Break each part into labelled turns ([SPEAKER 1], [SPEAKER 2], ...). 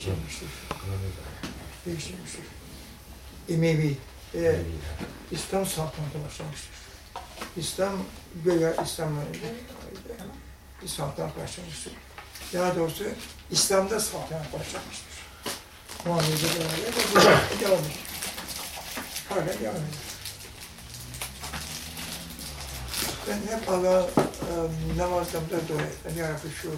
[SPEAKER 1] Değiştirmiştir. Değiştirmiştir. Emevi ve İslam saltanatı başlamıştır. İslam göğe İslam'la saltanat başlamıştır. Daha doğrusu İslam'da saltanat başlamıştır. Muhammed'e beraber de devam ediyor. Hala devam ediyor. Ben hep Allah'a e, namazlarımda dua ettim. Ya Rabbi şu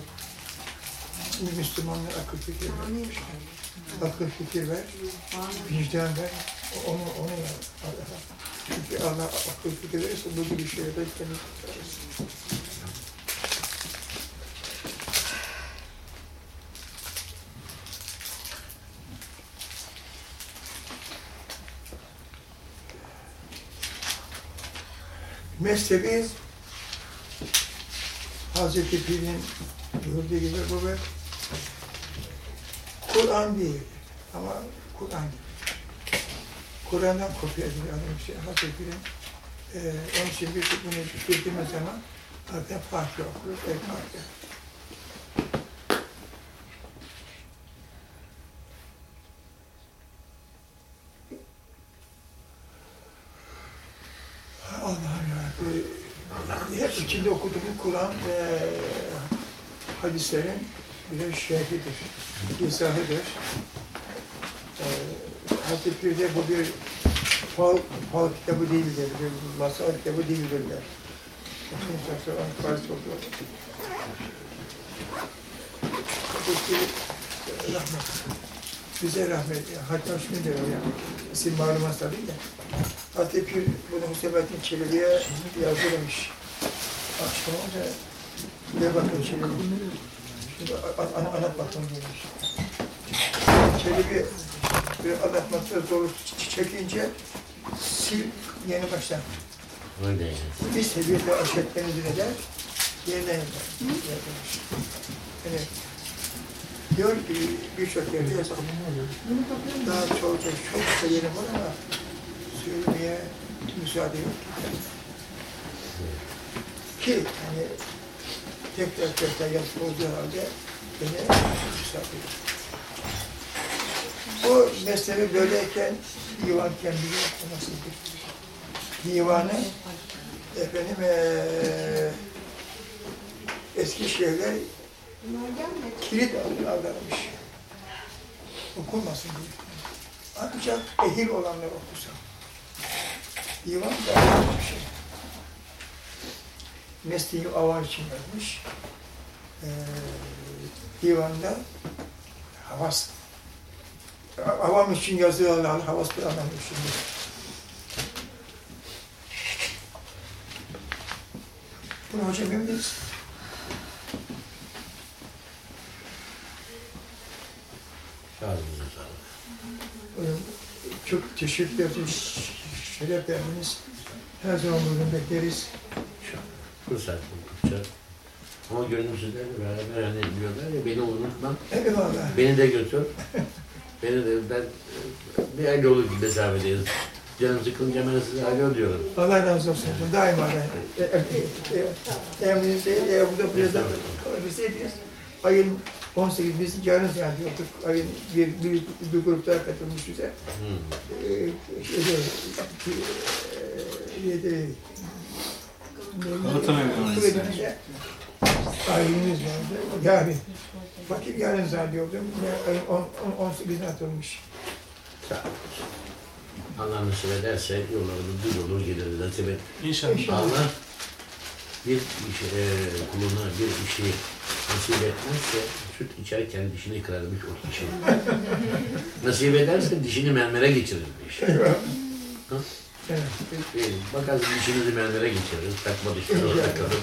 [SPEAKER 1] Müslümanlara akıl fikir ver. Akıl fikir ver, vicdan ver. Onu, onu yap Allah'a. Çünkü Allah akıl fikir verirse bu gibi şeyleri kendimiz tutarız. Mezhebi Hazreti Pir'in buyurduğu gibi bu bir Kur'an değil ama Kur'an gibi. Kur'an'dan kopya ediyor yani bir şey. Hazreti Pir'in e, onun için bir bunu bitirdiğimiz zaman zaten Fatiha okuruz. El Fatiha. Allah'ım ya. Hep içinde okuduğum Kur'an ve hadislerin birer şerhidir, izahıdır. Ee, Hazreti Pir'de bu bir fal, fal kitabı değildir, bir masal kitabı değildirler. Şimdi sonra farz oldu. Hazreti rahmet. Bize rahmet. Hatta şimdi de öyle. İsim malumat tabii de. Hazreti Pir bunu Hüseyin Çelebi'ye yazdırmış. Akşam olunca bir bakın an, an, anlat bakalım demiş. Çelebi bir anlatmakta zorluk çekince sil yeni baştan.
[SPEAKER 2] Öyle.
[SPEAKER 1] Bir seviyede aşetlerinizi eder, yeniden eder. Evet. Diyor ki birçok yerde yazık. Daha çok çok çok da yerim var ama söylemeye müsaade yok. Ki hani tekrar tekrar yazık olduğu halde beni yok. Bu mesleği böyleyken divan kendini nasıldır? Divanı efendim eee eski şeyler kilit aldanmış. Okunmasın diye. Ancak ehil olanlar okusa. Divan da bir şey. Mesleği avar için yazmış. Ee, divanda havas. Avam için yazılan havas bir anlamıyor şimdi. Bunu hocam. Ee, Çok teşekkür ederiz. Şeref verdiniz. Her zaman bugün bekleriz.
[SPEAKER 2] Fırsat buldukça. Ama gönlüm sizlerle beraber hani diyorlar ya beni unutma.
[SPEAKER 1] Eyvallah.
[SPEAKER 2] Beni de götür. Beni de ben bir el yolu gibi mesafedeyiz. Canım sıkılınca ben size alo diyorum.
[SPEAKER 1] Allah razı olsun. Daima ben. E, e, e, Emrinizde, burada biraz daha kalabilseydiniz, ayın 18 biz yarın zannediyorduk. Ayın bir, bir, bir grup daha katılmış bize.
[SPEAKER 2] Hmm.
[SPEAKER 1] Ee, şeyde, e, Kılıcı'nda ayinimiz vardı. Yani vakit yarın zannediyordum. Ve Ayın 18'ine atılmış.
[SPEAKER 2] Allah nasip ederse yollarımız düz olur geliriz. Nasip et.
[SPEAKER 3] İnşallah.
[SPEAKER 2] Allah bir iş, e, kuluna bir işi nasip etmezse süt içerken dişini kırarmış o kişi. nasip ederse dişini mermere geçirirmiş. Hı?
[SPEAKER 1] Evet.
[SPEAKER 2] E, bakarsın dişinizi mermere geçiririz. Takma orada kalır.